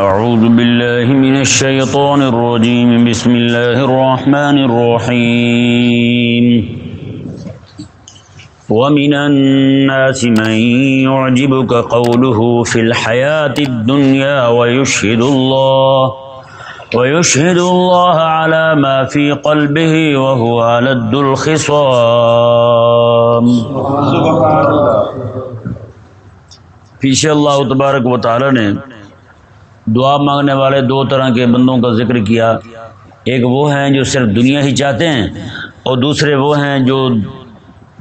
أعوذ بالله من الشيطان الرجيم. بسم الله الرحمن الرحيم. ومن الناس من يعجبك قوله في الحياة الدنيا ويشهد الله ويشهد الله على ما في قلبه وهو ألد الخصام. پیچھے اللہ تبارک و تعالی نے دعا مانگنے والے دو طرح کے بندوں کا ذکر کیا۔ ایک وہ ہیں جو صرف دنیا ہی چاہتے ہیں اور دوسرے وہ ہیں جو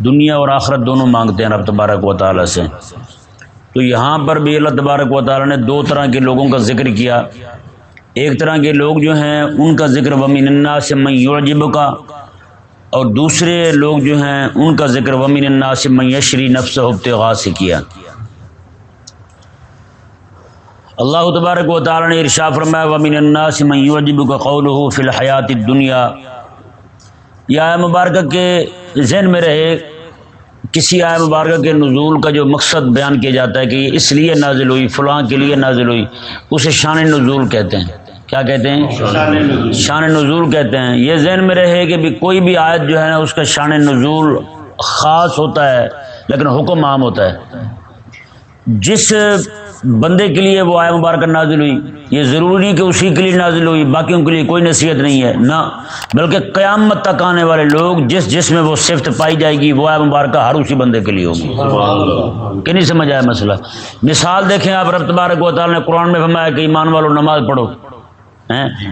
دنیا اور آخرت دونوں مانگتے ہیں رب تبارک و تعالی سے۔ تو یہاں پر بھی اللہ تبارک و تعالی نے دو طرح کے لوگوں کا ذکر کیا۔ ایک طرح کے لوگ جو ہیں ان کا ذکر ومین الناس سے میجب کا اور دوسرے لوگ جو ہیں ان کا ذکر ومین الناس سے میشری نفس ابتغاء سے کیا۔ اللہ تبارک و تعالی نے ارشا فرمایا ومن الناس من يعجبك قوله في الحیات الدنیا یہ آئے مبارکہ کے ذہن میں رہے کسی آئے مبارکہ کے نزول کا جو مقصد بیان کیا جاتا ہے کہ یہ اس لیے نازل ہوئی فلاں کے لیے نازل ہوئی اسے شان نزول کہتے ہیں۔ کیا کہتے ہیں؟ شان نزول کہتے ہیں۔ یہ ذہن میں رہے کہ بھی کوئی بھی آیت جو ہے نا اس کا شان نزول خاص ہوتا ہے لیکن حکم عام ہوتا ہے۔ جس بندے کے لیے وہ آئے مبارکہ نازل ہوئی۔ یہ ضروری نہیں کہ اسی کے لیے نازل ہوئی باقیوں کے لیے کوئی نصیحت نہیں ہے نہ۔ بلکہ قیامت تک آنے والے لوگ جس جس میں وہ صفت پائی جائے گی وہ آئے مبارکہ ہر اسی بندے کے لیے ہوگی۔ کہ نہیں سمجھ آیا مسئلہ؟ مثال دیکھیں آپ رب تبارک و تعالیٰ نے قرآن میں فرمایا کہ ایمان والوں نماز پڑھو۔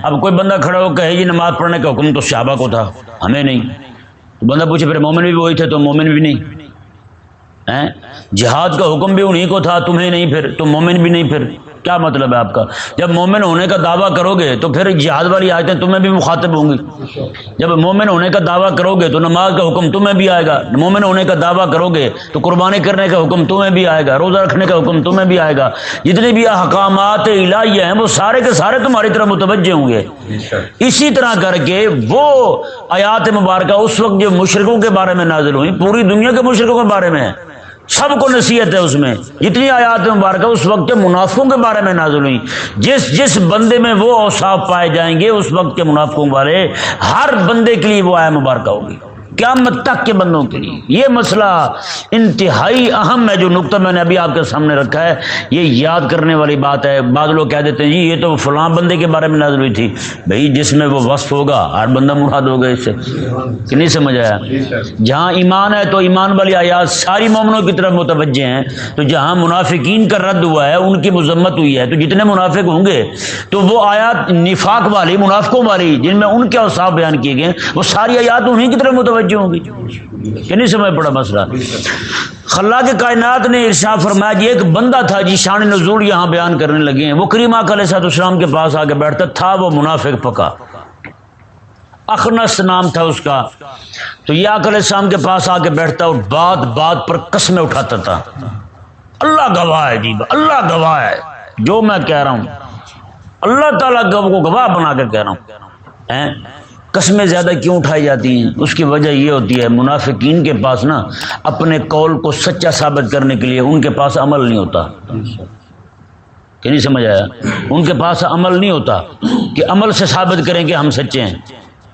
اب کوئی بندہ کھڑا ہو کہے جی نماز پڑھنے کا حکم تو صحابہ کو تھا ہمیں نہیں۔ تو بندہ پوچھے پھر مومن بھی وہی تھے تو مومن بھی نہیں۔ جہاد کا حکم بھی انہیں کو تھا، تمہیں نہیں پھر، تم مومن بھی نہیں پھر۔ کیا مطلب ہے آپ کا؟ جب مومن ہونے کا دعویٰ کرو گے تو پھر جہاد والی آیتیں تمہیں بھی مخاطب ہوں گی۔ جب مومن ہونے کا دعویٰ کرو گے تو نماز کا حکم تمہیں بھی آئے گا۔ مومن ہونے کا دعویٰ کرو گے تو قربانی کرنے کا حکم تمہیں بھی آئے گا۔ روزہ رکھنے کا حکم تمہیں بھی آئے گا۔ جتنے بھی احکامات الہیہ ہیں، وہ سارے کے سارے تمہاری طرف متوجہ ہوں گے۔ اسی طرح کر کے وہ آیات مبارکہ اس وقت جو مشرقوں کے بارے میں نازل ہوئی پوری دنیا کے مشرقوں کے بارے میں ہے سب کو نصیحت ہے اس میں۔ جتنی آیات مبارکہ اس وقت کے منافقوں کے بارے میں نازل ہوئی جس جس بندے میں وہ اوصاف پائے جائیں گے، اس وقت کے منافقوں والے، ہر بندے کے لیے وہ آیا مبارکہ ہوگی۔ قیامت تک کے بندوں کے لیے۔ یہ مسئلہ انتہائی اہم ہے جو نقطہ میں نے ابھی آپ کے سامنے رکھا ہے۔ یہ یاد کرنے والی بات ہے۔ بعض لوگ کہہ دیتے ہیں جی یہ تو فلاں بندے کے بارے میں نازل ہوئی تھی۔ بھائی، جس میں وہ وصف ہوگا، ہر بندہ مراد ہوگا اس سے۔ کہ نہیں سمجھ آیا؟ جہاں ایمان ہے تو ایمان والی آیات ساری مومنوں کی طرف متوجہ ہیں۔ تو جہاں منافقین کا رد ہوا ہے، ان کی مذمت ہوئی ہے۔ تو جتنے منافق ہوں گے، تو وہ آیات نفاق والی، منافقوں والی، جن میں ان کے اوساف بیان کیے گئے وہ ساری آیات انہیں کی طرف متوجہ توجہ ہوں گی کہ نہیں سمجھ پڑا مسئلہ۔ خلا کے کائنات نے ارشا فرمایا جی ایک بندہ تھا جی شان نزول یہاں بیان کرنے لگے ہیں۔ وہ کریم علیہ صاحب السلام کے پاس آ کے بیٹھتا تھا، وہ منافق پکا۔ اخنس نام تھا اس کا۔ تو یہ علیہ السلام کے پاس آ کے بیٹھتا اور بات بات پر قسمیں اٹھاتا تھا۔ اللہ گواہ ہے جی اللہ گواہ ہے۔ جو میں کہہ رہا ہوں۔ اللہ تعالیٰ کو گواہ بنا کر کہہ رہا ہوں۔ قسمیں زیادہ کیوں اٹھائی جاتی ہیں؟ اس کی وجہ یہ ہوتی ہے، منافقین کے پاس نا، اپنے قول کو سچا ثابت کرنے کے لیے ان کے پاس عمل نہیں ہوتا۔ کہ نہیں سمجھ آیا؟ ان کے پاس عمل نہیں ہوتا کہ عمل سے ثابت کریں کہ ہم سچے ہیں۔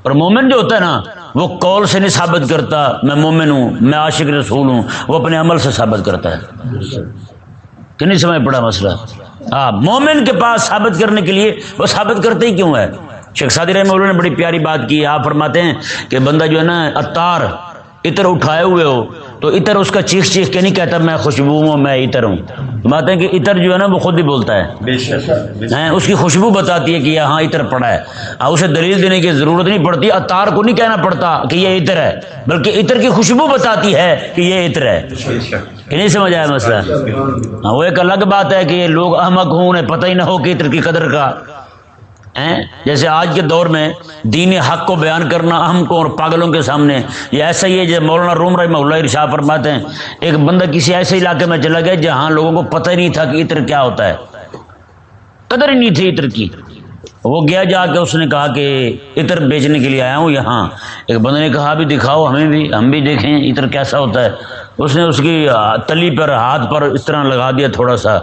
اور مومن جو ہوتا ہے نا، وہ قول سے نہیں ثابت کرتا، میں مومن ہوں، میں عاشق رسول ہوں، وہ اپنے عمل سے ثابت کرتا ہے۔ کہ نہیں سمجھ پڑا مسئلہ؟ ہاں مومن کے پاس ثابت کرنے کے لیے وہ ثابت کرتے ہی کیوں ہے؟ شیخ سادی رحمہ اللہ نے بڑی پیاری بات کی آپ فرماتے ہیں کہ بندہ جو ہے نا اتار اتر اٹھائے ہوئے ہو تو اتر اس کا چیخ چیخ کے نہیں کہتا میں خوشبو ہوں میں اتر ہوں۔ بات ہے کہ اتر جو ہے نا وہ خود ہی بولتا ہے۔ اس کی خوشبو بتاتی ہے کہ یہاں اتر پڑا ہے۔ اسے دلیل دینے کی ضرورت نہیں پڑتی اتار کو نہیں کہنا پڑتا کہ یہ اتر ہے بلکہ اتر کی خوشبو بتاتی ہے کہ یہ اتر ہے۔ کہ نہیں سمجھ آیا مسئلہ؟ ہاں وہ ایک الگ بات ہے کہ یہ لوگ احمق ہوں انہیں پتہ ہی نہ ہو کہ اتر کی قدر کا۔ جیسے آج کے دور میں دین حق کو بیان کرنا اہم کو اور پاگلوں کے سامنے، یہ ایسا ہی ہے جیسے مولانا روم رحمہ اللہ ارشا فرماتے ہیں، ایک بندہ کسی ایسے علاقے میں چلا گیا جہاں لوگوں کو پتہ ہی نہیں تھا کہ عطر کیا ہوتا ہے۔ قدر ہی نہیں تھی عطر کی۔ وہ گیا جا کے اس نے کہا کہ عطر بیچنے کے لیے آیا ہوں یہاں۔ ایک بندے نے کہا بھی دکھاؤ، ہمیں بھی، ہم بھی دیکھیں عطر کیسا ہوتا ہے۔ اس نے اس کی تلی پر، ہاتھ پر اس طرح لگا دیا تھوڑا سا۔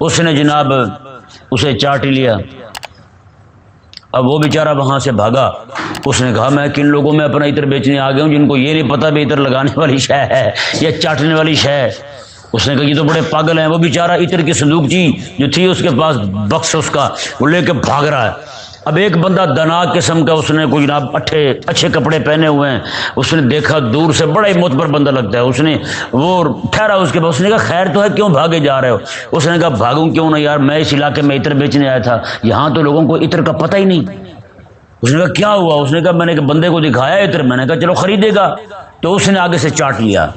اس نے جناب اسے چاٹ لیا۔ اب وہ بیچارہ وہاں سے بھاگا۔ اس نے کہا، میں کن لوگوں میں اپنا عطر بیچنے آ گیا ہوں جن کو یہ نہیں پتا بھی عطر لگانے والی شے ہے یا چاٹنے والی شے ہے۔ اس نے کہا، یہ تو بڑے پاگل ہیں، وہ بیچارہ عطر کی صندوق جی جو تھی، اس کے پاس بخش اس کا وہ لے کے بھاگ رہا ہے۔ اب ایک بندہ دنا قسم کا اس نے کوئی جناب اٹھے اچھے کپڑے پہنے ہوئے ہیں، اس نے دیکھا دور سے بڑا ہی متبر بندہ لگتا ہے، اس نے وہ ٹھہرا اس کے بعد اس نے کہا، خیر تو ہے، کیوں بھاگے جا رہے ہو؟ اس نے کہا، بھاگوں کیوں نہ یار، میں اس علاقے میں عطر بیچنے آیا تھا، یہاں تو لوگوں کو عطر کا پتہ ہی نہیں۔ اس نے کہا، کیا ہوا؟ اس نے کہا، میں نے بندے کو دکھایا عطر، میں نے کہا، چلو خریدے گا تو اس نے آگے سے چاٹ لیا۔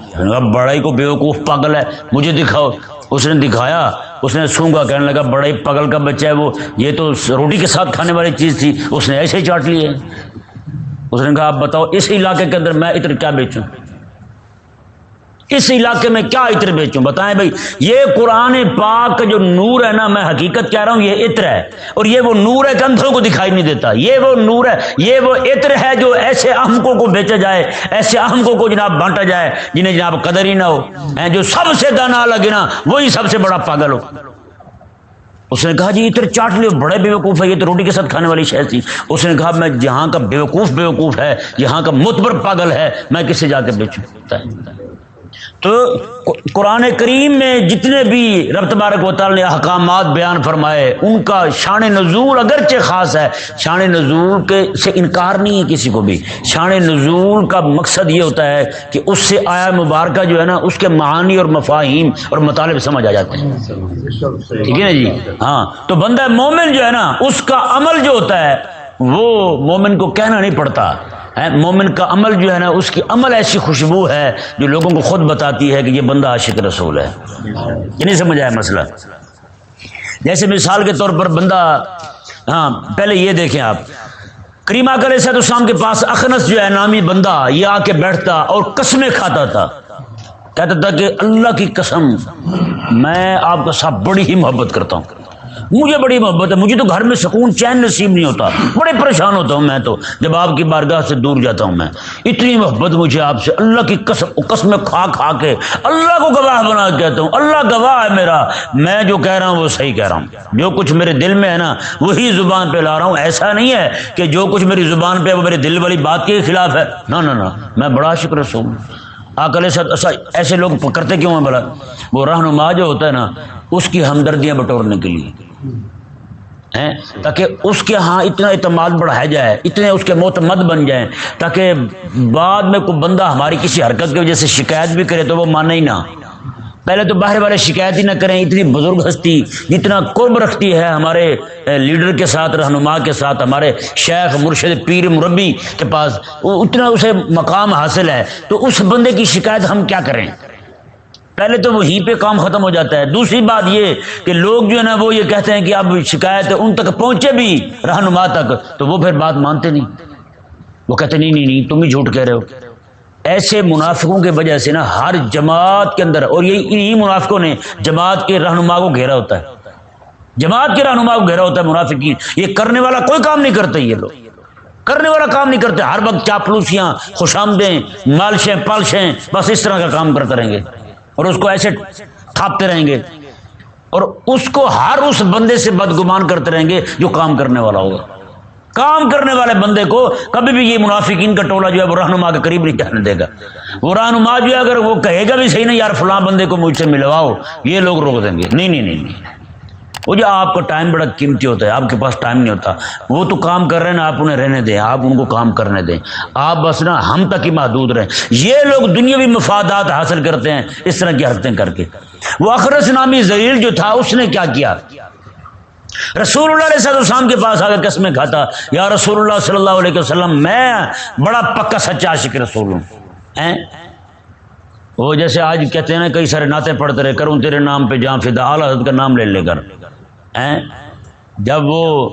بڑا ہی کو بیوقوف پاگل ہے، مجھے دکھاؤ۔ اس نے دکھایا، اس نے سونگا کہنے لگا بڑا ہی پگل کا بچہ ہے وہ۔ یہ تو روٹی کے ساتھ کھانے والی چیز تھی، اس نے ایسے ہی چاٹ لیے اس نے کہا، آپ بتاؤ، اس علاقے کے اندر میں اتر کیا بیچوں؟ اس علاقے میں کیا عطر بیچوں؟ بتائیں بھائی، یہ قرآن پاک کا جو نور ہے نا، میں حقیقت کہہ رہا ہوں، یہ عطر ہے۔ اور یہ وہ نور ہے کہ کو دکھائی نہیں دیتا۔ یہ وہ نور ہے، یہ وہ عطر ہے جو ایسے احمقوں کو بیچا جائے، ایسے احمقوں کو جناب بانٹا جائے، جنہیں جناب قدر ہی نہ ہو۔ جو سب سے دانا لگے نا، وہی سب سے بڑا پاگل ہو۔ اس نے کہا جی اتر چاٹ لو بڑے بیوقوف ہے یہ تو روٹی کے ساتھ کھانے والی شہر تھی۔ اس نے کہا، میں جہاں کا بیوقوف بیوقوف ہے، یہاں کا متبر پاگل ہے، میں کس سے جا کے بیچوں؟ تو قرآن کریم میں جتنے بھی رب تبارک و تعالی نے احکامات بیان فرمائے، ان کا شان نزول اگرچہ خاص ہے، شان نزول کے سے انکار نہیں ہے کسی کو بھی۔ شان نزول کا مقصد یہ ہوتا ہے کہ اس سے آیا مبارکہ جو ہے نا، اس کے معانی اور مفاہیم اور مطالب سمجھ آ جاتے ہیں۔ ٹھیک ہے نا جی؟ ہاں۔ تو بندہ مومن جو ہے نا، اس کا عمل جو ہوتا ہے، وہ مومن کو کہنا نہیں پڑتا۔ مومن کا عمل جو ہے نا، اس کی عمل ایسی خوشبو ہے جو لوگوں کو خود بتاتی ہے کہ یہ بندہ عاشق رسول ہے۔ یہ نہیں سمجھ آیا مسئلہ؟ جیسے مثال کے طور پر بندہ ہاں پہلے یہ دیکھیں آپ۔ کریمہ کرے سید اسلام کے پاس اخنس جو ہے، نامی بندہ یہ آ کے بیٹھتا اور قسمیں کھاتا تھا۔ کہتا تھا کہ اللہ کی قسم، میں آپ کا ساتھ بڑی ہی محبت کرتا ہوں۔ مجھے بڑی محبت ہے، مجھے تو گھر میں سکون، چین نصیب نہیں ہوتا۔ بڑے پریشان ہوتا ہوں میں تو، جب آپ کی بارگاہ سے دور جاتا ہوں میں۔ اتنی محبت مجھے آپ سے، اللہ کی قسم قسم کھا کھا کے، اللہ کو گواہ بنا کہتا ہوں، اللہ گواہ ہے میرا۔ میں جو کہہ رہا ہوں، وہ صحیح کہہ رہا ہوں۔ جو کچھ میرے دل میں ہے نا، وہی زبان پہ لا رہا ہوں۔ ایسا نہیں ہے کہ جو کچھ میری زبان پہ وہ میرے دل والی بات کے خلاف ہے۔ نہ نہ میں بڑا شکر ہوں۔ آکل ایسے لوگ کرتے کیوں ہیں بڑا وہ رہنما جو ہوتا ہے نا، اس کی ہمدردیاں بٹورنے کے لیے۔ تاکہ اس کے ہاں اتنا اعتماد بڑھایا جائے، اتنے اس کے معتمد بن جائیں، تاکہ بعد میں کوئی بندہ ہماری کسی حرکت کی وجہ سے شکایت بھی کرے تو وہ مانے ہی نہ۔ پہلے تو باہر والے شکایت ہی نہ کریں، اتنی بزرگ ہستی، جتنا قرب رکھتی ہے ہمارے لیڈر کے ساتھ، رہنما کے ساتھ، ہمارے شیخ، مرشد، پیر، مربی کے پاس اتنا اسے مقام حاصل ہے۔ تو اس بندے کی شکایت ہم کیا کریں؟ پہلے تو وہیں پہ کام ختم ہو جاتا ہے۔ دوسری بات یہ کہ لوگ جو ہے نا وہ یہ کہتے ہیں کہ اب شکایت ان تک پہنچے بھی رہنما تک، تو وہ پھر بات مانتے نہیں۔ وہ کہتے نہیں نہیں نہیں، تم ہی جھوٹ کہہ رہے ہو۔ ایسے منافقوں کی وجہ سے نا ہر جماعت کے اندر، اور یہ منافقوں نے جماعت کے رہنما کو گھیرا ہوتا ہے۔ جماعت کے رہنما کو گھیرا ہوتا ہے منافقین۔ یہ کرنے والا کوئی کام نہیں کرتے یہ لوگ۔ کرنے والا کام نہیں کرتے۔ ہر وقت چاپلوسیاں، خوش آمدیں، مالشیں، پالشیں، بس اس طرح کا کام کرتے رہیں گے۔ اور اس کو ایسے تھاپتے رہیں گے اور اس کو ہر اس بندے سے بدگمان کرتے رہیں گے جو کام کرنے والا ہوگا۔ کام کرنے والے بندے کو کبھی بھی یہ منافقین کا ٹولہ جو ہے وہ رہنما کے قریب نہیں کہنے دے گا۔ وہ رہنما جو ہے اگر وہ کہے گا بھی صحیح نہیں، یار فلاں بندے کو مجھ سے ملواؤ، یہ لوگ روک دیں گے۔ نہیں نہیں نہیں نہیں۔ وہ جو آپ کا ٹائم بڑا قیمتی ہوتا ہے، آپ کے پاس ٹائم نہیں ہوتا۔ وہ تو کام کر رہے ہیں نا آپ انہیں رہنے دیں، آپ ان کو کام کرنے دیں۔ آپ بس نا ہم تک ہی محدود رہیں۔ یہ لوگ دنیاوی مفادات حاصل کرتے ہیں اس طرح کی حرکتیں کر کے۔ وہ اخرس نامی زلیل جو تھا، اس نے کیا کیا؟ رسول اللہ علیہ السلام کے پاس آ قسمیں کھاتا۔ یا رسول اللہ صلی اللہ علیہ وسلم، میں بڑا پکا سچا عاشق رسول ہوں۔ وہ جیسے آج کہتے ہیں نا، کئی سارے ناطے پڑھتے رہے، کروں تیرے نام پہ جہاں فدا، اعلیٰ حضرت کا نام لے لے کر۔ جب وہ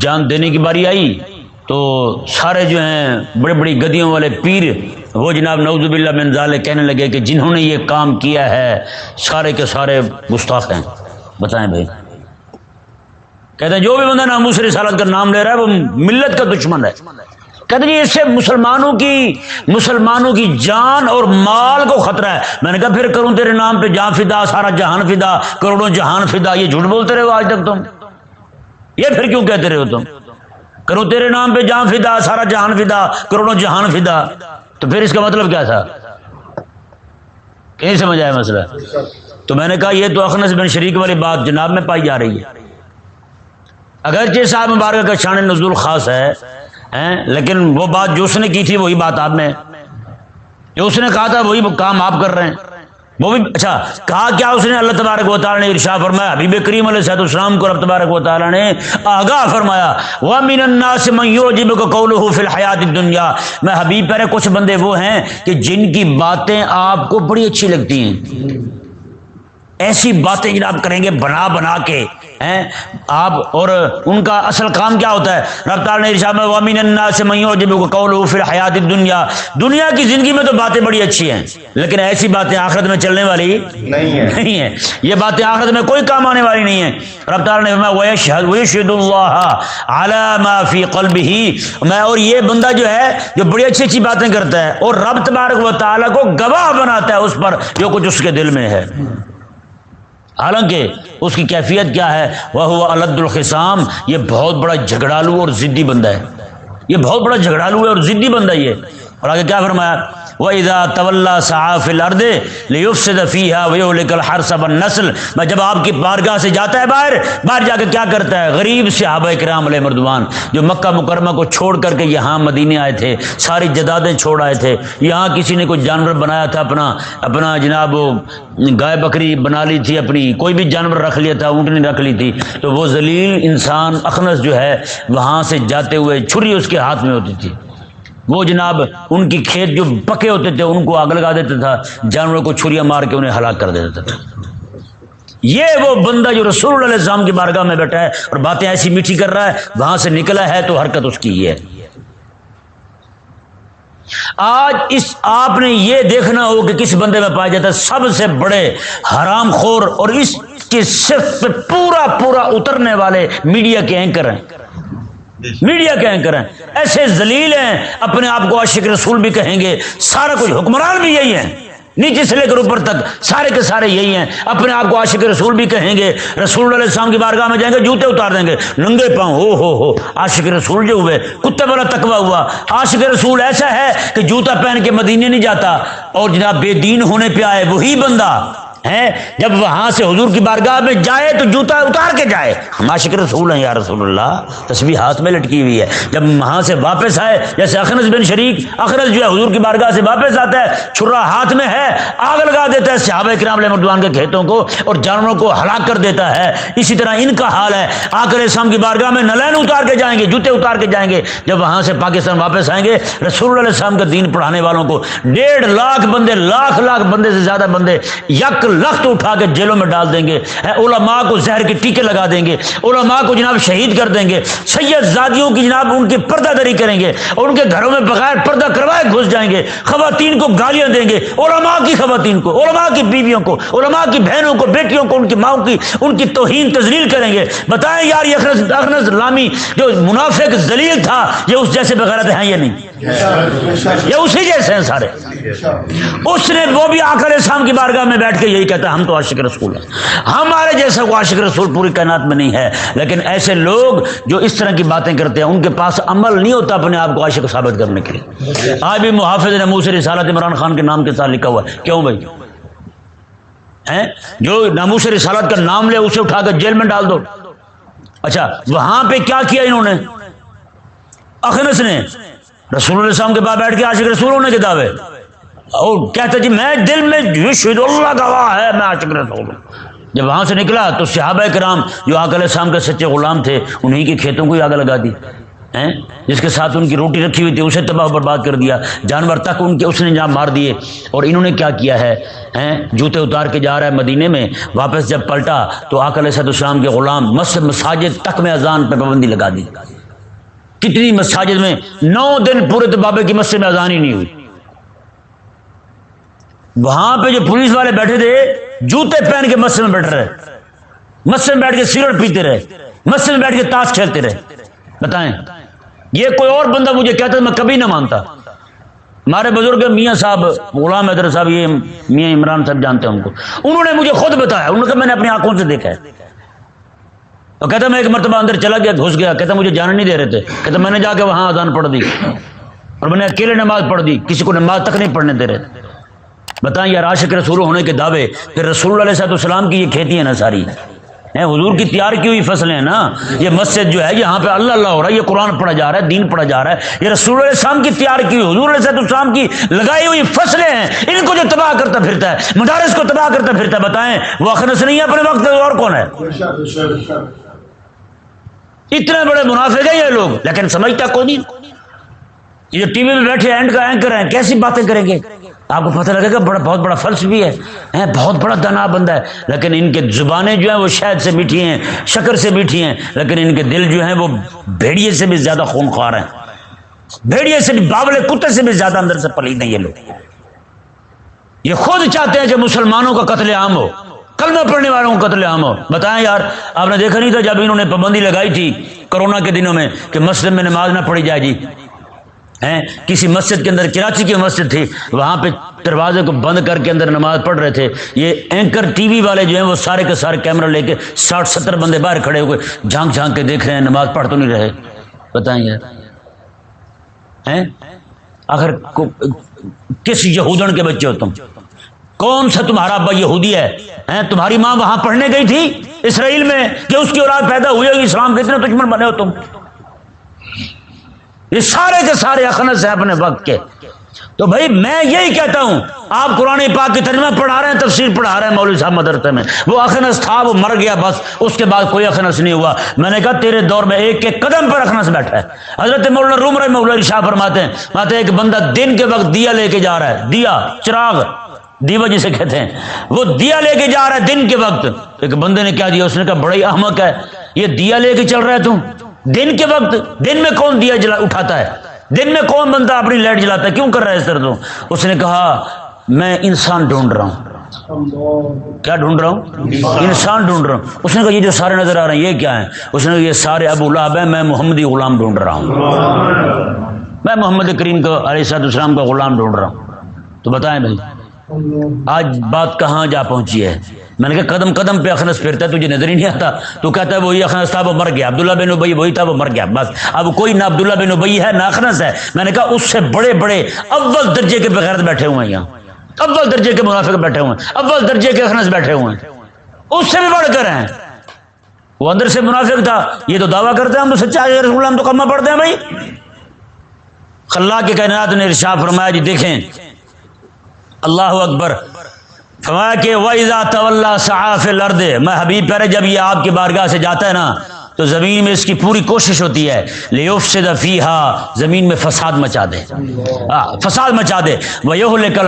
جان دینے کی باری آئی، تو سارے جو ہیں بڑے بڑی گدیوں والے پیر، وہ جناب نوز باللہ من ظالے کہنے لگے کہ جنہوں نے یہ کام کیا ہے، سارے کے سارے گستاخ ہیں۔ بتائیں بھائی۔ کہتے ہیں جو بھی بندہ ناموس رسالت کا نام لے رہا ہے، وہ ملت کا دشمن ہے۔ کہتے جی اس سے مسلمانوں کی مسلمانوں کی جان اور مال کو خطرہ ہے۔ میں نے کہا، پھر کروں تیرے نام پہ جان فدا، سارا جہان فدا، کروڑوں جہان فدا، یہ جھوٹ بولتے رہے ہو آج تک تم۔ یہ پھر کیوں کہتے رہے ہو تم؟ کرو تیرے نام پہ جان فدا، سارا جہان فدا، کروڑوں جہان فدا۔ تو پھر اس کا مطلب کیا تھا؟ کہیں سمجھ آیا مسئلہ؟ تو میں نے کہا، یہ تو اخنس بن شریک والی بات جناب میں پائی جا رہی ہے۔ اگرچہ صاحب مبارک کا شان نزول خاص ہے لیکن وہ بات جو اس نے کی تھی وہی بات آپ نے جو اس نے کہا تھا وہی کام آپ کر رہے ہیں۔ وہ بھی اچھا کہا کیا اس نے؟ اللہ تبارک و تعالیٰ نے ارشا فرمایا، حبیب کریم علیہ صحت السلام کو رب تبارک و تعالیٰ نے آگاہ فرمایا وہ مین الناس میو جب کو فی الحیات دنیا میں حبیب پہرے کچھ بندے وہ ہیں کہ جن کی باتیں آپ کو بڑی اچھی لگتی ہیں۔ ایسی باتیں جناب کریں گے بنا بنا کے ہیں؟ آپ اور ان کا اصل کام کیا ہوتا ہے؟ رفتار نے ارشاد میں وامین الناس سے میوں جب قول فی الحیات الدنیا دنیا کی زندگی میں تو باتیں بڑی اچھی ہیں لیکن ایسی باتیں آخرت میں چلنے والی نہیں ہے نہیں ہے یہ باتیں آخرت میں کوئی کام آنے والی نہیں ہے رفتار نے فرمایا ویشهد اللہ علی ما فی قلبه۔ میں اور یہ بندہ جو ہے جو بڑی اچھی اچھی باتیں کرتا ہے اور رب تبارک و تعالی کو گواہ بناتا ہے اس پر جو کچھ اس کے دل میں ہے۔ حالانکہ اس کی کیفیت کیا ہے؟ وہ ہوا الد الخسام یہ بہت بڑا جھگڑالو اور ضدی بندہ ہے۔ یہ بہت بڑا جھگڑالو ہے اور ضدی بندہ یہ۔ اور آگے کیا فرمایا؟ وہ ادا طول صاف الردے فیحا ویو لکل ہر سب نسل میں جب آپ کی بارگاہ سے جاتا ہے باہر باہر جا کے کیا کرتا ہے؟ غریب سے آبا کرام علیہ مردوان جو مکہ مکرمہ کو چھوڑ کر کے یہاں مدینے آئے تھے، ساری جدادیں چھوڑ آئے تھے، یہاں کسی نے کوئی جانور بنایا تھا، اپنا اپنا جناب گائے بکری بنا لی تھی اپنی، کوئی بھی جانور رکھ لیا تھا، اونٹنی رکھ لی تھی، تو وہ ذلیل انسان اخنس جو ہے، وہاں سے جاتے ہوئے چھری اس کے ہاتھ میں ہوتی تھی۔ وہ جناب ان کی کھیت جو پکے ہوتے تھے، ان کو آگ لگا دیتا تھا، جانوروں کو چھریاں مار کے انہیں ہلاک کر دیتا تھا۔ یہ وہ بندہ جو رسول اللہ علیہ السلام کی بارگاہ میں بیٹھا ہے اور باتیں ایسی میٹھی کر رہا ہے، وہاں سے نکلا ہے تو حرکت اس کی ہے۔ آج اس آپ نے یہ دیکھنا ہو کہ کس بندے میں پایا جاتا ہے، سب سے بڑے حرام خور اور اس کے صرف پورا پورا اترنے والے میڈیا کے اینکر ہیں۔ میڈیا کے اینکر ہیں، ایسے ذلیل ہیں، اپنے آپ کو عاشق رسول بھی کہیں گے۔ سارا کچھ حکمران بھی یہی ہیں۔ نیچے سے لے کر اوپر تک سارے کے سارے یہی ہیں۔ اپنے آپ کو عاشق رسول بھی کہیں گے۔ رسول اللہ علیہ السلام کی بارگاہ میں جائیں گے، جوتے اتار دیں گے۔ ننگے پاؤں، ہو ہو ہو، عاشق رسول جو ہوئے۔ کتے والا تکوا ہوا۔ عاشق رسول ایسا ہے کہ جوتا پہن کے مدینے نہیں جاتا۔ اور جناب بے دین ہونے پہ آئے وہی بندہ۔ ہے جب وہاں سے حضور کی بارگاہ میں جائے تو جوتا اتار کے جائے۔ ہم عاشق رسول ہیں یا رسول اللہ تصویر ہاتھ میں لٹکی ہوئی ہے۔ جب وہاں سے واپس آئے، جیسے اخنس بن شریک، اخنس جو ہے حضور کی بارگاہ سے واپس آتا ہے، چھرا ہاتھ میں ہے، آگ لگا دیتا ہے صحابہ کرام علیہ مردوان کے کھیتوں کو اور جانوروں کو ہلاک کر دیتا ہے۔ اسی طرح ان کا حال ہے۔ آ کر اسلام کی بارگاہ میں نلین اتار کے جائیں گے، جوتے اتار کے جائیں گے۔ جب وہاں سے پاکستان واپس آئیں گے، رسول اللہ علیہ السلام کا دین پڑھانے والوں کو ڈیڑھ لاکھ بندے، لاکھ لاکھ بندے سے زیادہ بندے، یک لخت اٹھا کے جیلوں میں ڈال دیں گے۔ علماء کو زہر کے ٹیکے لگا دیں گے۔ علماء کو جناب شہید کر دیں گے۔ سید زادیوں کی جناب ان کی پردہ دری کریں گے۔ اور ان کے گھروں میں بغیر پردہ کروائے گھس جائیں گے۔ خواتین کو گالیاں دیں گے۔ علماء کی خواتین کو، علماء کی بیویوں کو، علماء کی بہنوں کو، بیٹیوں کو، ان کی ماؤں کی، ان کی توہین تزلیل کریں گے۔ بتائیں یار یہ اخنس لامی جو منافق ذلیل تھا، یہ اس جیسے بغیرت ہیں یا نہیں؟ یہ اسی جیسے ہیں سارے۔ اس نے وہ بھی آ کر شام کی بارگاہ میں بیٹھ کے یہی یہی کہتا ہے، ہم تو عاشق رسول ہیں۔ ہمارے جیسا کو عاشق رسول پوری کائنات میں نہیں ہے، لیکن ایسے لوگ جو اس طرح کی باتیں کرتے ہیں، ان کے پاس عمل نہیں ہوتا اپنے آپ کو عاشق ثابت کرنے کے لیے۔ آج بھی محافظ نے منہ سے رسالت عمران خان کے نام کے ساتھ لکھا ہوا ہے۔ کیوں بھائی؟ جو ناموس رسالت کا نام لے، اسے اٹھا کر جیل میں ڈال دو۔ اچھا وہاں پہ کیا کیا انہوں نے؟ اخنس نے رسول اللہ السلام کے بعد بیٹھ کے عاشق رسول ہونے کے دعوے۔ اور کہتے جی میں دل میں اللہ گواہ ہے، میں عاشق رسول ہوں جب وہاں سے نکلا تو صحابہ کرام جو آگ علیہ السلام کے سچے غلام تھے انہیں کے کھیتوں کو ہی آگ لگا دی۔ جس کے ساتھ ان کی روٹی رکھی ہوئی تھی، اسے تباہ برباد کر دیا۔ جانور تک ان کے، اس نے جہاں مار دیے۔ اور انہوں نے کیا کیا ہے؟ جوتے اتار کے جا رہا ہے مدینے میں، واپس جب پلٹا تو آک علیہ السلام کے غلام مساجد تک میں اذان پہ پابندی لگا دی۔ کتنی مساجد میں نو دن پورے تو بابے کی مسجد میں اذان ہی نہیں ہوئی۔ وہاں پہ جو پولیس والے بیٹھے تھے، جوتے پہن کے مسجد میں بیٹھ رہے۔ مسجد میں بیٹھ کے سیرٹ پیتے رہے۔ مسجد میں بیٹھ کے تاش کھیلتے رہے۔ بتائیں، یہ کوئی اور بندہ مجھے کہتا میں کبھی نہ مانتا۔ ہمارے بزرگ میاں صاحب، غلام حیدر صاحب، یہ میاں عمران صاحب جانتے ہیں ان کو۔ انہوں نے مجھے خود بتایا، انہوں نے کہا، میں نے اپنی آنکھوں سے دیکھا ہے۔ اور کہتا، میں ایک مرتبہ اندر چلا گیا، گھس گیا۔ کہتا، مجھے جانے نہیں دے رہے تھے۔ کہتا، میں نے جا کے وہاں اذان پڑھ دی۔ اور میں نے اکیلے نماز پڑھ دی، کسی کو نماز تک نہیں پڑھنے دے رہے۔ بتائیں یار عاشق رسول ہونے کے دعوے پھر رسول علیہ السلام کی یہ کھیتی ہے نا ساری۔ حضور کی تیار کی ہوئی فصلیں ہیں نا۔ یہ مسجد جو ہے یہاں پہ اللہ اللہ ہو رہا ہے، یہ قرآن پڑھا جا رہا ہے، دین پڑھا جا رہا ہے۔ یہ رسول علیہ السلام کی تیار کی ہوئی، حضور علیہ السلام کی لگائی ہوئی فصلیں ہیں۔ ان کو جو تباہ کرتا پھرتا ہے، مدارس کو تباہ کرتا پھرتا ہے، بتائیں۔ وہ اخنس نہیں ہے اپنے وقت اور کون ہے؟ اتنے بڑے منافع ہیں یہ لوگ، لیکن سمجھتا کوئی نہیں۔ یہ ٹی وی میں بیٹھے اینڈ کا اینکر ہیں کیسی باتیں کریں گے؟ آپ کو پتہ لگے گا، بڑا بہت بڑا فلس بھی ہے بہت بڑا دنا بندہ ہے۔ لیکن ان کے زبانیں جو ہیں، وہ شہد سے میٹھی ہیں، شکر سے میٹھی ہیں، لیکن ان کے دل جو ہیں، وہ بھیڑیے سے بھی زیادہ خونخوار ہیں۔ بھیڑیے سے بھی بابلے کتے سے بھی زیادہ اندر سے پلید ہیں یہ لوگ۔ یہ خود چاہتے ہیں کہ مسلمانوں کا قتل عام ہو، کلمہ پڑھنے والوں کو قتل عام ہو۔ بتائیں یار، آپ نے دیکھا نہیں تھا جب انہوں نے پابندی لگائی تھی کرونا کے دنوں میں کہ مسجد میں نماز نہ پڑھی جائے جی؟ ہیں؟ کسی مسجد کے اندر، کراچی کی مسجد تھی، وہاں پہ دروازے کو بند کر کے اندر نماز پڑھ رہے تھے۔ یہ اینکر ٹی وی والے جو ہیں، وہ سارے کے سارے کیمرہ لے کے ساٹھ ستر بندے باہر کھڑے ہوئے، جھانک جھانک کے دیکھ رہے ہیں، نماز پڑھ تو نہیں رہے۔ بتائیں یار۔ ہیں؟ آخر کس یہودن کے بچے ہو تم؟ کون سا تمہارا ابا یہودی ہے؟ تمہاری ماں وہاں پڑھنے گئی تھی اسرائیل میں کہ اس کی اولاد پیدا ہوئی ہوگی اسلام کے اتنے دشمن بنے ہو تم۔ یہ سارے کے سارے اخنس ہیں اپنے وقت کے۔ تو بھائی میں یہی کہتا ہوں، آپ قرآن پاک کی ترجمہ پڑھا رہے ہیں، تفسیر پڑھا رہے ہیں مولوی صاحب مدرسے میں۔ وہ اخنس تھا، وہ مر گیا بس، اس کے بعد کوئی اخنس نہیں ہوا۔ میں نے کہا، تیرے دور میں ایک ایک قدم پر اخنس بیٹھا ہے۔ حضرت مولانا روم رہے مولانا شاہ فرماتے ہیں ماتے ایک بندہ دن کے وقت دیا لے کے جا رہا ہے۔ دیا، چراغ دیوا جسے کہتے ہیں۔ وہ دیا لے کے جا رہا ہے دن کے وقت۔ ایک بندے نے کیا دیا، اس نے کہا، بڑا ہی احمق ہے۔ یہ دیا لے کے چل رہا ہے تم دن کے وقت دن میں کون دیا جلا اٹھاتا ہے؟ دن میں کون بندہ اپنی لائٹ جلاتا ہے؟ کیوں کر رہا ہے اس طرح تو؟ اس نے کہا، میں انسان ڈھونڈ رہا ہوں۔ کیا ڈھونڈ رہا ہوں؟ انسان ڈھونڈ رہا ہوں۔ اس نے کہا، یہ جو سارے نظر آ رہے ہیں، یہ کیا ہیں؟ اس نے کہا، یہ سارے ابو لاب ہیں، میں محمدی غلام ڈھونڈ رہا ہوں۔ میں محمد کریم کو علیہ صاحب السلام کا غلام ڈھونڈ رہا ہوں۔ تو بتائیں بھائی، آج بات کہاں جا پہنچی ہے؟ میں نے کہا، قدم قدم پہ اخنس پھرتا ہے، تجھے نظر ہی نہیں آتا۔ تو کہتا ہے، وہی اخنس تھا، وہ مر گیا۔ عبداللہ بن ابئی وہی تھا، وہ مر گیا۔ بس، اب کوئی نہ عبداللہ بن ابئی ہے، نہ اخنس ہے۔ میں نے کہا، اس سے بڑے بڑے اول درجے کے بغیر بیٹھے ہوئے ہیں یہاں۔ اول درجے کے منافق بیٹھے ہوئے ہیں۔ اول درجے کے اخنس بیٹھے ہوئے ہیں۔ اس سے بھی بڑھ کر ہیں۔ وہ اندر سے منافق تھا۔ یہ تو دعویٰ کرتے ہیں ہم تو سچا رسول ہم تو کما پڑھتے ہیں بھائی۔ خلا کے کائنات نے ارشاد فرمایا جی دیکھیں۔ اللہ اکبر فرمایا کہ وَإِذَا تَوَلَّا صحاف لرد میں حبیب پہرے جب یہ آپ کی بارگاہ سے جاتا ہے نا، تو زمین میں اس کی پوری کوشش ہوتی ہے لیوف سے فیہا زمین میں فساد مچا دے۔ فساد مچا دے۔ وہ وَيُهْلِكَ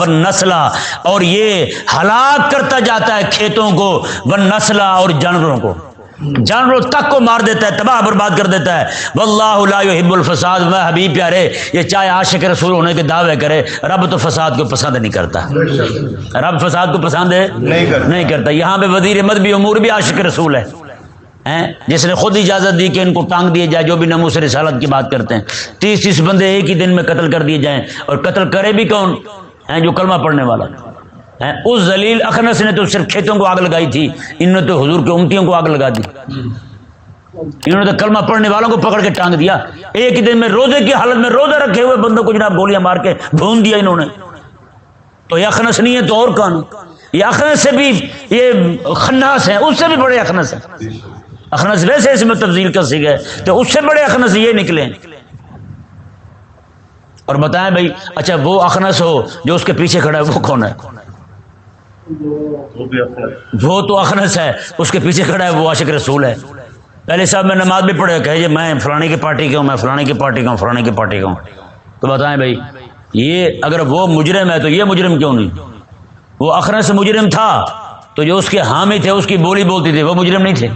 ون نسلہ اور یہ ہلاک کرتا جاتا ہے کھیتوں کو، وَالنَّسْلَ اور جانوروں کو۔ جانوروں تک کو مار دیتا ہے تباہ برباد کر دیتا ہے۔ واللہ لا يحب الفساد میں حبیب پیارے یہ چاہے عاشق رسول ہونے کے دعوے کرے رب تو فساد کو پسند نہیں کرتا۔ رب فساد کو پسند ہے؟ نہیں کرتا۔ یہاں پہ وزیر مذہبی امور بھی عاشق رسول ہے۔ جس نے خود اجازت دی کہ ان کو ٹانگ دیے جائے جو بھی نمو سے رسالت کی بات کرتے ہیں۔ تیس تیس بندے ایک ہی دن میں قتل کر دیے جائیں۔ اور قتل کرے بھی کون؟ جو کلمہ پڑھنے والا۔ اس زلیل اخنس نے تو صرف کھیتوں کو آگ لگائی تھی، انہوں نے تو حضور کے امتیوں کو آگ لگا دی۔ انہوں نے تو کلمہ پڑھنے والوں کو پکڑ کے ٹانگ دیا۔ ایک ہی دن میں روزے کی حالت میں روزے رکھے ہوئے بندوں کو جناب گولیاں مار کے بھون دیا انہوں نے۔ تو یہ اخنس نہیں ہے تو اور کون یہ اخنس سے بھی یہ خناس ہیں، اس سے بھی بڑے اخنس ہیں۔ اخنس ویسے اس میں تبدیل کر سی گئے تو اس سے بڑے اخنس یہ نکلے۔ اور بتائیں بھائی اچھا وہ اخنس ہو جو اس کے پیچھے کھڑا ہے، وہ کون ہے؟ وہ تو اخنس ہے، اس کے پیچھے کھڑا ہے، وہ عاشق رسول ہے۔ پہلے صاحب، میں نماز بھی پڑھے کہ جی، میں فلانے کی پارٹی کا ہوں، میں فلانے کی پارٹی کا ہوں، فلانے کی پارٹی کا ہوں۔ تو بتائیں بھائی، یہ اگر وہ مجرم ہے تو یہ مجرم کیوں نہیں؟ وہ اخنس مجرم تھا تو جو اس کے حامی تھے، اس کی بولی بولتی تھی، وہ مجرم نہیں تھے۔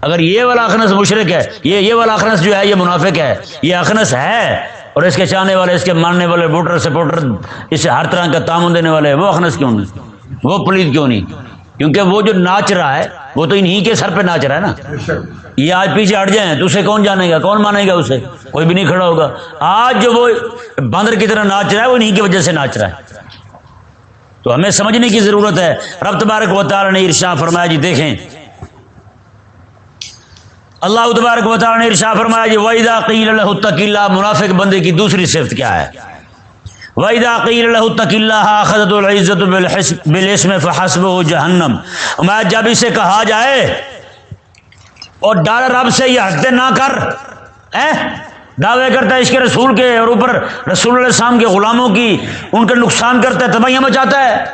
اگر یہ والا اخنس مشرق ہے، یہ یہ والا اخنس جو ہے، یہ منافق ہے، یہ اخنس ہے، اور اس کے چاہنے والے، اس کے ماننے والے، ووٹر، سپورٹر، اس سے ہر طرح کا تعاون دینے والے، وہ اخنس کیوں نہیں؟ وہ پلیت کیوں نہیں؟ کیونکہ وہ جو ناچ رہا ہے، وہ تو انہی کے سر پہ ناچ رہا ہے نا۔ یہ آج پیچھے ہٹ جائیں تو اسے کون جانے گا؟ کون مانے گا اسے؟ کوئی بھی نہیں کھڑا ہوگا۔ آج جو وہ باندر کی طرح ناچ رہا ہے، وہ انہی کی وجہ سے ناچ رہا ہے۔ تو ہمیں سمجھنے کی ضرورت ہے۔ رب تبارک و تعالی نے ارشا فرمایا جی دیکھیں۔ اللہ تبارک و تعالی نے ارشا فرمایا جی ویدا قیل الح منافق بندے کی دوسری صفت کیا ہے؟ ویدا قیل الح تقیلہ خزت العزت بالاسم فحسب جہنم میں جب اسے کہا جائے اور ڈر رب سے یہ حرکتیں نہ کر، اے، دعوے کرتا ہے اس کے رسول کے اور اوپر رسول اللہ السلام کے غلاموں کی، ان کے نقصان کرتا ہے، تباہیاں مچاتا ہے۔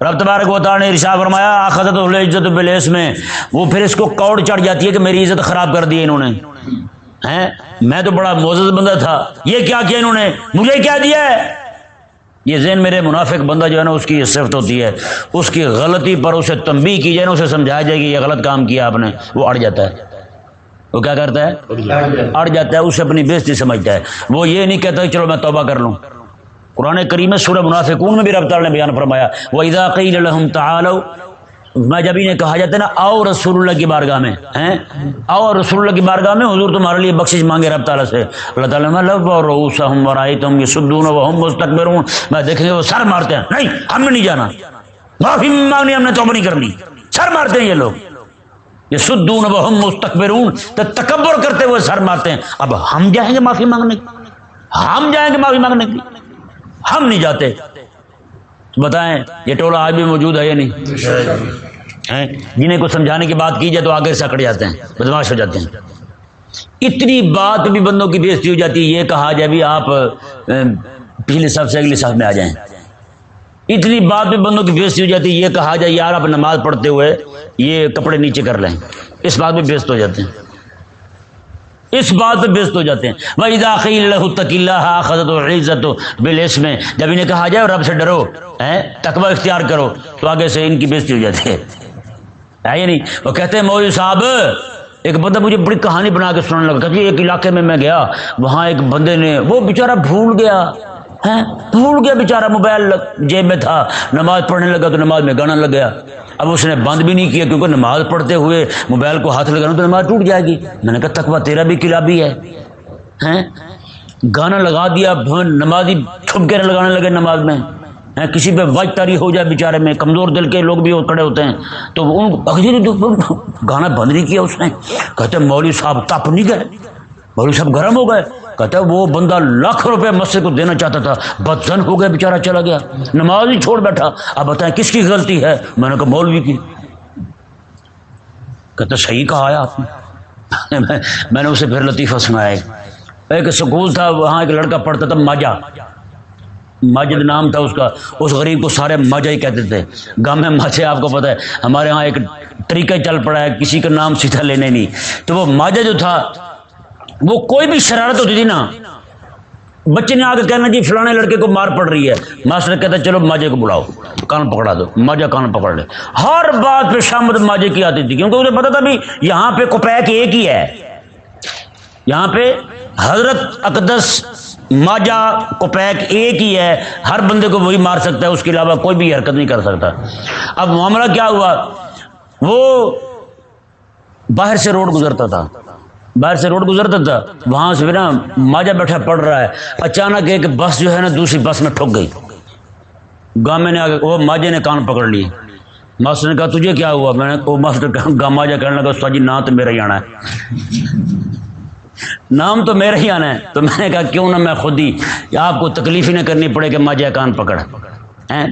رب تبارک و تعالی نے ارشا فرمایا آخذت عزت بلیس میں وہ پھر اس کو کوڑ چڑھ جاتی ہے کہ میری عزت خراب کر دی انہوں نے۔ میں تو بڑا موزد بندہ تھا۔ یہ کیا کیا انہوں نے؟ مجھے کیا دیا ہے؟ یہ ذہن میرے منافق بندہ جو ہے نا، اس کی صفت ہوتی ہے۔ اس کی غلطی پر اسے تنبیہ کی جائے نا، اسے سمجھایا جائے کہ یہ غلط کام کیا آپ نے۔ وہ اڑ جاتا ہے۔ وہ کیا کرتا ہے؟ اڑ جاتا ہے، اسے اپنی بےزتی سمجھتا ہے۔ وہ یہ نہیں کہتا کہ چلو میں توبہ کر لوں۔ قرآن کریم سورہ منافقون میں بھی رب تعالی نے بیان فرمایا وہ ادا قیل لهم میں جب انہیں کہا جاتا ہے نا، آؤ رسول اللہ کی بارگاہ میں، ہیں؟ آؤ رسول اللہ کی بارگاہ میں، حضور تمہارے لیے بخشش مانگے رب تعالیٰ سے۔ اللہ تعالیٰ میں لب اور روسا ہم ورائی تم یہ سدون و ہم مستقبرون میں دیکھیں گے وہ سر مارتے ہیں۔ نہیں، ہم نے نہیں جانا۔ معافی مانگنی، ہم نے توبہ نہیں کرنی۔ سر مارتے ہیں یہ لوگ۔ یہ سدون و ہم مستقبرون تو تکبر کرتے ہوئے سر مارتے ہیں۔ اب ہم جائیں گے معافی مانگنے؟ کی ہم جائیں گے معافی مانگنے؟ کی ہم نہیں جاتے۔ بتائیں، یہ ٹولہ آج بھی موجود ہے یا نہیں؟ جنہیں کو سمجھانے کی بات کی جائے تو آگے سے اکڑ جاتے ہیں، بدماش ہو جاتے ہیں۔ اتنی بات بھی بندوں کی بےزتی ہو جاتی ہے یہ کہا جائے بھی آپ پچھلے صف سے اگلے صف میں آ جائیں۔ اتنی بات بھی بندوں کی بےزتی ہو جاتی ہے یہ کہا جائے یار آپ نماز پڑھتے ہوئے یہ کپڑے نیچے کر لیں، اس بات میں بیست ہو جاتے ہیں۔ اس بات پہ بیست ہو جاتے ہیں۔ بھائی داخل اللہ تکیلہ خزت و عزت و بلس میں جب انہیں کہا جائے رب سے ڈرو تقوی اختیار کرو، تو آگے سے ان کی بےزتی ہو جاتی ہے۔ ہے نہیں؟ وہ کہتے ہیں، مولوی صاحب، ایک بندہ مجھے بڑی کہانی بنا کے سننے لگا کہ جی، ایک علاقے میں میں گیا، وہاں ایک بندے نے، وہ بیچارہ بھول گیا۔ بھول گیا بیچارہ موبائل جیب میں تھا۔ نماز پڑھنے لگا تو نماز میں گانا لگ گیا۔ اب اس نے بند بھی نہیں کیا کیونکہ نماز پڑھتے ہوئے موبائل کو ہاتھ لگانا تو نماز ٹوٹ جائے گی۔ میں نے کہا تقوا تیرا بھی کلابی ہے۔ گانا لگا دیا نمازی چھپ کے لگانے لگے نماز میں۔ کسی پہ وج تاری ہو جائے بیچارے میں۔ کمزور دل کے لوگ بھی کھڑے ہوتے ہیں۔ تو ان گانا بند نہیں کیا اس نے۔ کہتے مولوی صاحب تپ نہیں گئے۔ مولوی صاحب گرم ہو گئے۔ کہتے وہ بندہ لاکھ روپے مسجد کو دینا چاہتا تھا، بدزن ہو گیا، بیچارہ چلا گیا، نماز ہی چھوڑ بیٹھا۔ اب بتائیں، کس کی غلطی ہے؟ میں نے کہا، مولوی کی۔ کہتے صحیح کہا ہے آپ نے۔ میں نے اسے پھر لطیفہ سنایا۔ ایک سکول تھا، وہاں ایک لڑکا پڑھتا تھا ماجا ماجد نام تھا اس کا، اس غریب کو سارے ماجا ہی کہتے تھے۔ گام میں ماجے آپ کو پتہ ہے۔ ہمارے ہاں ایک طریقہ چل پڑا ہے، کسی کا نام سیدھا لینے نہیں۔ تو وہ ماجا جو تھا وہ کوئی بھی شرارت ہوتی تھی نا، بچے نے آگے کہنا جی فلانے لڑکے کو مار پڑ رہی ہے۔ ماسٹر کہتا چلو ماجے کو بلاؤ، کان پکڑا دو، ماجا کان پکڑ لے۔ ہر بات پہ شامت ماجے کی آتی تھی، کیونکہ انہیں پتا تھا بھی یہاں پہ کوپیک ایک ہی ہے۔ یہاں پہ حضرت اقدس، ماجا کوپیک ایک ہی ہے، ہر بندے کو وہی مار سکتا ہے، اس کے علاوہ کوئی بھی حرکت نہیں کر سکتا۔ اب معاملہ کیا ہوا؟ وہ باہر سے روڈ گزرتا تھا۔ باہر سے روڈ گزرتا تھا، وہاں سے نا ماجا بیٹھا پڑ رہا ہے۔ اچانک ایک بس جو ہے نا دوسری بس میں ٹھک گئی۔ گامے نے آگے وہ ماجے نے کان پکڑ لی۔ ماسٹر نے کہا، تجھے کیا ہوا؟ میں نے وہ ماسٹر گا ماجا کہنے لگا، استاد جی نہ تو میرا ہی آنا ہے۔ نام تو میرا ہی آنا ہے۔ تو میں نے کہا، کیوں نہ میں خود ہی آپ کو تکلیف ہی نہ کرنی پڑے کہ ماجا کان پکڑ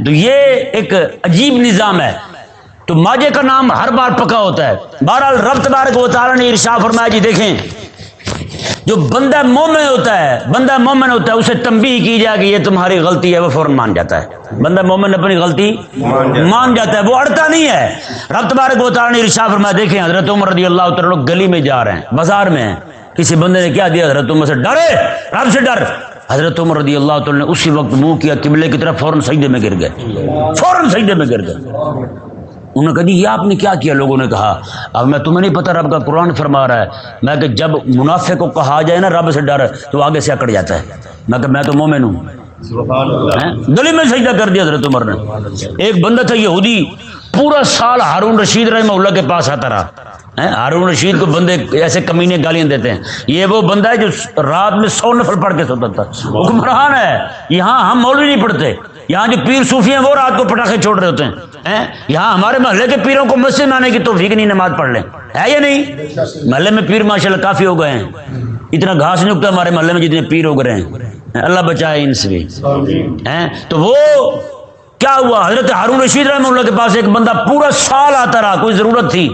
تو یہ ایک عجیب نظام ہے۔ تو ماجے کا نام ہر بار پکا ہوتا ہے۔ بہرحال رب تبارک و تعالی نے ارشا فرمایا جی دیکھیں جو بندہ مومن ہوتا ہے بندہ مومن ہوتا ہے اسے تنبیہ کی جائے کہ یہ تمہاری غلطی ہے وہ فوراً مان جاتا ہے۔ بندہ مومن اپنی غلطی مان جاتا ہے۔ وہ اڑتا نہیں ہے۔ رب تبارک و تعالی نے ارشا فرمایا دیکھیں حضرت عمر رضی اللہ تعالی گلی میں جا رہے ہیں بازار میں ہیں۔ کسی بندے نے کیا دیا حضرت عمر سے ڈرے رب سے ڈر۔ حضرت عمر رضی اللہ تعالی نے اسی وقت منہ کیا قبلے کی طرف فوراً سجدے میں گر گئے۔ فوراً سجدے میں گر گئے۔ انہوں نے کہا جی یہ آپ نے کیا کیا؟ لوگوں نے کہا اب میں تمہیں نہیں پتا رب کا قرآن فرما رہا ہے۔ میں کہ جب منافع کو کہا جائے نا رب سے ڈر تو آگے سے اکڑ جاتا ہے۔ میں کہ میں تو مومن ہوں۔ گلی میں سجدہ کر دیا حضرت عمر نے۔ ایک بندہ تھا یہودی پورا سال ہارون رشید رحمہ اللہ کے پاس آتا رہا۔ ہارون رشید کو بندے ایسے کمینے گالیاں دیتے ہیں۔ یہ وہ بندہ ہے جو رات میں سو نفل پڑھ کے سوتا تھا۔ حکمران ہے۔ یہاں ہم مولوی نہیں پڑھتے۔ یہاں جو پیر صوفی ہیں وہ رات کو پٹاخے چھوڑ رہے ہوتے ہیں۔ یہاں ہمارے محلے کے پیروں کو مسجد میں آنے کی توفیق نہیں، نماز پڑھ لیں۔ ہے یا نہیں؟ محلے میں پیر ماشاء اللہ کافی ہو گئے ہیں۔ اتنا گھاس نہیں اگتا ہمارے محلے میں جتنے پیر ہو گئے ہیں۔ اللہ بچائے ان سے بھی۔ تو وہ کیا ہوا؟ حضرت ہارون رشید رحمہ اللہ کے پاس ایک بندہ پورا سال آتا رہا، کوئی ضرورت تھی۔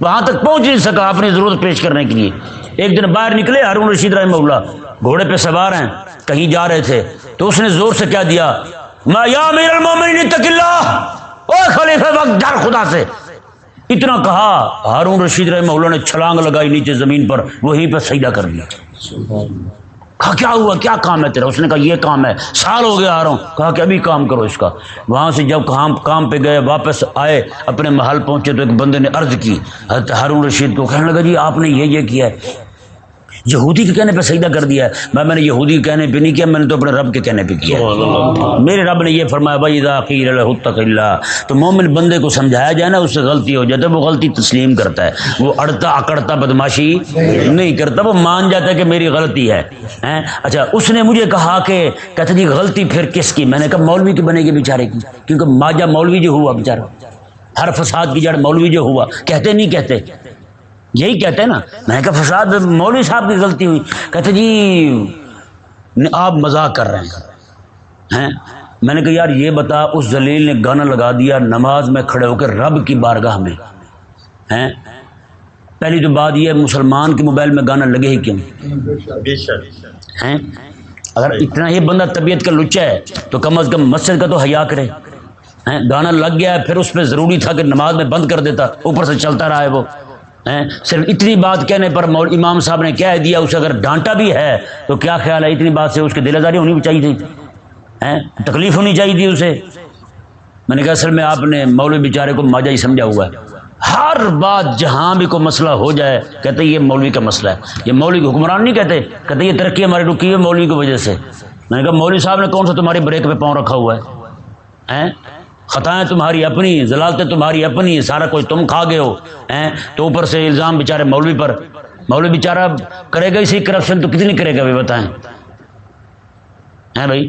وہاں تک پہنچ نہیں سکا اپنی ضرورت پیش کرنے کے لیے۔ ایک دن باہر نکلے ہارون رشید رحمہ اللہ۔ گھوڑے پہ سوار ہیں، کہیں جا رہے تھے۔ تو اس نے زور سے کیا دیا میں یا میر المومنین تک اللہ۔ او خلیفہ وقت ڈر خدا سے۔ اتنا کہا، ہارون رشید رحمہ اللہ نے چھلانگ لگائی نیچے زمین پر، وہیں پہ سجدہ کر دیا کہا، کیا ہوا؟ کیا کام ہے تیرا؟ اس نے کہا، یہ کام ہے۔ سال ہو گیا آ رہا ہوں کہا کہ ابھی کام کرو اس کا۔ وہاں سے جب کام کام پہ گئے، واپس آئے، اپنے محل پہنچے تو ایک بندے نے عرض کی۔ حضرت ہارون رشید کو کہنے لگا جی آپ نے یہ یہ کیا ہے؟ یہودی کے کہنے پہ سجدہ کر دیا ہے۔ میں میں نے یہودی کے کہنے پہ نہیں کیا میں نے تو اپنے رب کے کہنے پہ کیا۔ میرے رب نے یہ فرمایا بھائی ذاکیر اللہ تو مومن بندے کو سمجھایا جائے نا اس سے غلطی ہو جاتا ہے وہ غلطی تسلیم کرتا ہے۔ وہ اڑتا اکڑتا بدماشی نہیں کرتا وہ مان جاتا ہے کہ میری غلطی ہے۔ اچھا اس نے مجھے کہا کہ کہتے جی غلطی پھر کس کی؟ میں نے کہا مولوی کی بنے گی بیچارے کی کیونکہ ماجا مولوی جو ہوا بیچارہ۔ ہر فساد کی جڑ مولوی جو ہوا۔ کہتے نہیں کہتے۔ یہی کہتے ہیں نا۔ میں کہا فساد مولوی صاحب کی غلطی ہوئی۔ کہتے جی آپ مذاق کر رہے ہیں۔ میں نے کہا یار یہ بتا، اس زلیل نے گانا لگا دیا، نماز میں کھڑے ہو کے رب کی بارگاہ میں۔ ہیں؟ پہلی تو بات یہ مسلمان کے موبائل میں گانا لگے ہی کیوں؟ ہیں؟ اگر اتنا ہی بندہ طبیعت کا لچا ہے، تو کم از کم مسجد کا تو حیا کرے۔ گانا لگ گیا ہے، پھر اس پہ ضروری تھا کہ نماز میں بند کر دیتا، اوپر سے چلتا رہا ہے وہ۔ صرف اتنی بات کہنے پر امام صاحب نے کہہ دیا، اسے اگر ڈانٹا بھی ہے تو کیا خیال ہے؟ اتنی بات سے اس کی دل آزاری ہونی بھی چاہیے تھی تکلیف ہونی چاہیے تھی اسے۔ میں نے کہا، اصل میں آپ نے مولوی بیچارے کو ماجا ہی سمجھا ہوا ہے۔ ہر بات جہاں بھی کوئی مسئلہ ہو جائے، کہتے یہ مولوی کا مسئلہ ہے۔ یہ مولوی کو حکمران نہیں کہتے کہتے یہ ترقی ہماری رکی ہے مولوی کی وجہ سے۔ میں نے کہا، مولوی صاحب نے کون سا تمہاری بریک پہ پاؤں رکھا ہوا ہے؟ خطائیں تمہاری اپنی ضلالتیں تمہاری اپنی سارا کچھ تم کھا گئے ہو تو اوپر سے الزام بیچارے مولوی پر، مولوی بیچارہ کرے گا اسی کرپشن تو کتنی کرے گا بھی بتائیں؟ ہیں بھائی؟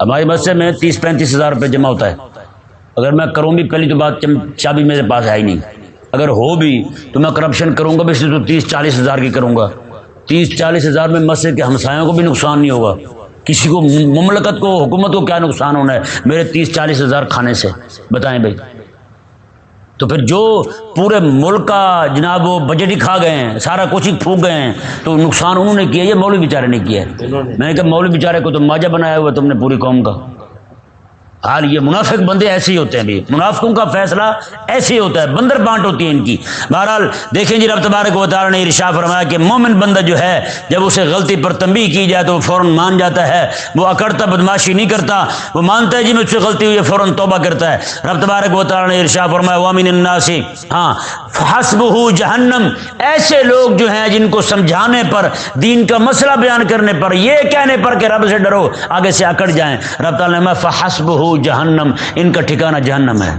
ہماری مسجد میں تیس پینتیس ہزار روپے جمع ہوتا ہے۔ اگر میں کروں بھی پہلی تو بات چابی میرے پاس ہے ہی نہیں۔ اگر ہو بھی تو میں کرپشن کروں گا بھی تو تیس چالیس ہزار کی کروں گا۔ تیس چالیس ہزار میں مسجد کے ہمسایوں کو بھی نقصان نہیں ہوگا۔ کسی کو مملکت کو حکومت کو کیا نقصان ہونا ہے؟ میرے تیس چالیس ہزار کھانے سے۔ بتائیں بھائی۔ تو پھر جو پورے ملک کا جناب وہ بجٹ ہی کھا گئے ہیں سارا کچھ ہی پھونک گئے ہیں تو نقصان انہوں نے کیا یہ مولوی بیچارے نے کیا ہے؟ میں نے کہا مولوی بیچارے کو تو ماجا بنایا ہوا تم نے پوری قوم کا۔ حال یہ منافق بندے ایسے ہی ہوتے ہیں بھی منافقوں کا فیصلہ ایسے ہی ہوتا ہے، بندر بانٹ ہوتی ہے ان کی۔ بہرحال دیکھیں جی رب تبارک و تعالی نے ارشا فرمایا کہ مومن بندہ جو ہے، جب اسے غلطی پر تنبیہ کی جائے تو وہ فوراً مان جاتا ہے۔ وہ اکڑتا، بدماشی نہیں کرتا۔ وہ مانتا ہے جی مجھ سے غلطی ہوئی ہے، فوراً توبہ کرتا ہے۔ رب تبارک و تعالی نے ارشا فرمایا وامن الناسی ہاں حسب جہنم۔ ایسے لوگ جو ہیں جن کو سمجھانے پر، دین کا مسئلہ بیان کرنے پر، یہ کہنے پر کہ رب سے ڈرو، آگے سے اکڑ جائیں۔ رب تعالیٰ نے فحسب ہو جہنم ان کا ٹھکانہ جہنم ہے۔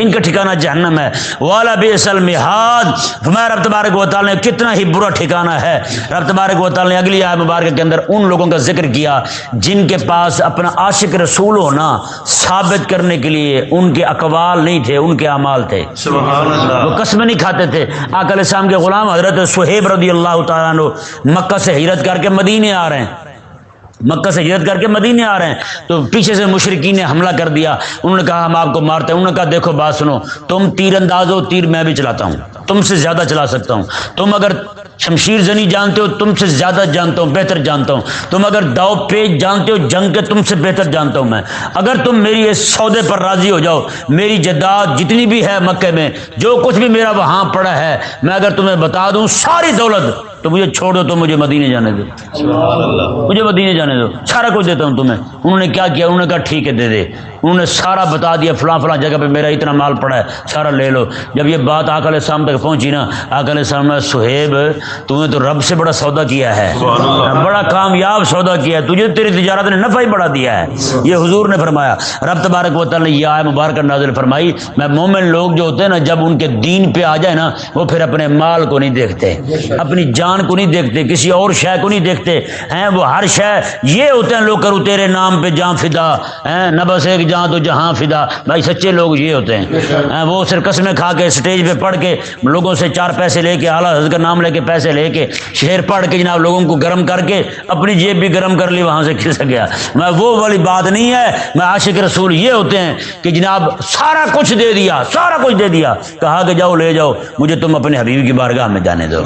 ان کا ٹھکانہ جہنم ہے۔ والا اصل مہاد۔ میں رب تبارک و تعالی نے کتنا ہی برا ٹھکانہ ہے۔ رب تبارک و تعالی نے اگلی آئے مبارک کے اندر ان لوگوں کا ذکر کیا جن کے پاس اپنا عاشق رسول ہونا ثابت کرنے کے لیے ان کے اقوال نہیں تھے ان کے اعمال تھے۔ سبحان اللہ۔ وہ قسم نہیں کھاتے تھے۔ آکل السلام کے غلام حضرت سہیب رضی اللہ تعالیٰ مکہ سے ہجرت کر کے مدینے آ رہے ہیں۔ مکہ سے ہجرت کر کے مدینے آ رہے ہیں۔ تو پیچھے سے مشرقین نے حملہ کر دیا۔ انہوں نے کہا ہم آپ کو مارتے ہیں۔ انہوں نے کہا دیکھو بات سنو، تم تیر انداز ہو، تیر میں بھی چلاتا ہوں، تم سے زیادہ چلا سکتا ہوں۔ تم اگر شمشیر زنی جانتے ہو، تم سے زیادہ جانتا ہوں، بہتر جانتا ہوں۔ تم اگر داؤ پیج جانتے ہو، جنگ کے تم سے بہتر جانتا ہوں میں۔ اگر تم میری اس سودے پر راضی ہو جاؤ، میری جداد جتنی بھی ہے مکے میں، جو کچھ بھی میرا وہاں پڑا ہے، میں اگر تمہیں بتا دوں، ساری دولت تو مجھے چھوڑ دو، تو مجھے مدینے جانے دو۔ مجھے مدینے جانے دو۔ سارا کچھ دیتا ہوں تمہیں۔ انہوں نے کیا کیا؟ انہوں نے کہا ٹھیک ہے، دے دے۔ انہوں نے سارا بتا دیا، فلاں فلاں جگہ پہ میرا اتنا مال پڑا ہے، سارا لے لو۔ جب یہ بات آکل شام تک پہنچی نا آکل شام سہیب تو نے تو رب سے بڑا سودا کیا ہے۔ بڑا کامیاب سودا کیا ہے۔ تجھے تیری تجارت نے نفع ہی بڑا دیا ہے۔ یہ حضور نے فرمایا۔ رب تبارک و تعالی یہ آئے مبارک نازل فرمائی۔ میں مومن لوگ جو ہوتے ہیں نا جب ان کے دین پہ آ جائے نا وہ پھر اپنے مال کو نہیں دیکھتے۔ اپنی جان کو نہیں دیکھتے کسی اور شے کو نہیں دیکھتے۔ ہیں وہ ہر شے۔ یہ ہوتے ہیں لوگ کرو تیرے نام پہ جہاں فدا۔ ہیں نہ بس ایک جہاں تو جہاں فدا۔ بھائی سچے لوگ یہ ہوتے ہیں۔ ہیں وہ صرف قسمیں کھا کے اسٹیج پہ پڑھ کے لوگوں سے چار پیسے لے کے اعلیٰ حضرت کا نام لے کے پیسے پیسے لے کے شعر پڑھ کے جناب لوگوں کو گرم کر کے اپنی جیب بھی گرم کر لی، وہاں سے کھسک گیا۔ میں وہ والی بات نہیں ہے۔ میں عاشق رسول یہ ہوتے ہیں کہ جناب سارا کچھ دے دیا، سارا کچھ دے دیا۔ کہا کہ جاؤ، لے جاؤ، مجھے تم اپنے حبیب کی بارگاہ میں جانے دو۔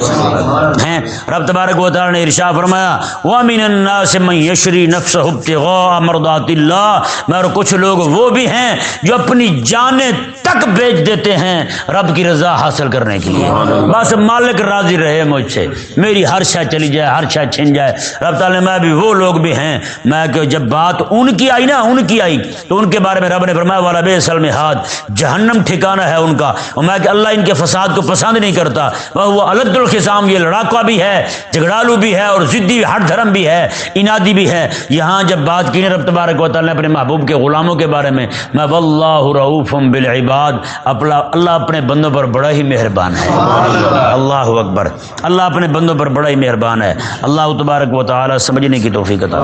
ہیں؟ رب تبارک و تعالی نے ارشاد فرمایا وامن الناس من یشری نفسه ابتغاء مرضات اللہ۔ میں کچھ لوگ وہ بھی ہیں جو اپنی جانیں تک بیچ دیتے ہیں رب کی رضا حاصل کرنے کے لیے۔ بس مالک راضی رہے مجھ سے۔ میری ہر شے چلی جائے ہر شے چھن جائے۔ رب تعالی میں بھی وہ لوگ بھی ہیں میں کہ جب بات ان کی آئی نا ان کی آئی۔ تو ان کے بارے میں رب نے فرمایا والا بے سلم ہاتھ جہنم ٹھکانا ہے ان کا۔ اور میں کہ اللہ ان کے فساد کو پسند نہیں کرتا۔ وہ الد الخسام یہ لڑاکا بھی ہے جھگڑالو بھی ہے اور ضدی ہر دھرم بھی ہے انادی بھی ہے۔ یہاں جب بات کی نا رب تبارک و تعالی نے اپنے محبوب کے غلاموں کے بارے میں میں واللہ رعوف بالعباد اپنا اللہ اپنے بندوں پر بڑا ہی مہربان ہے۔ اللہ اکبر۔ اللہ اپنے بندوں پر بڑا ہی مہربان ہے۔ اللہ تبارک و تعالی سمجھنے کی توفیق عطا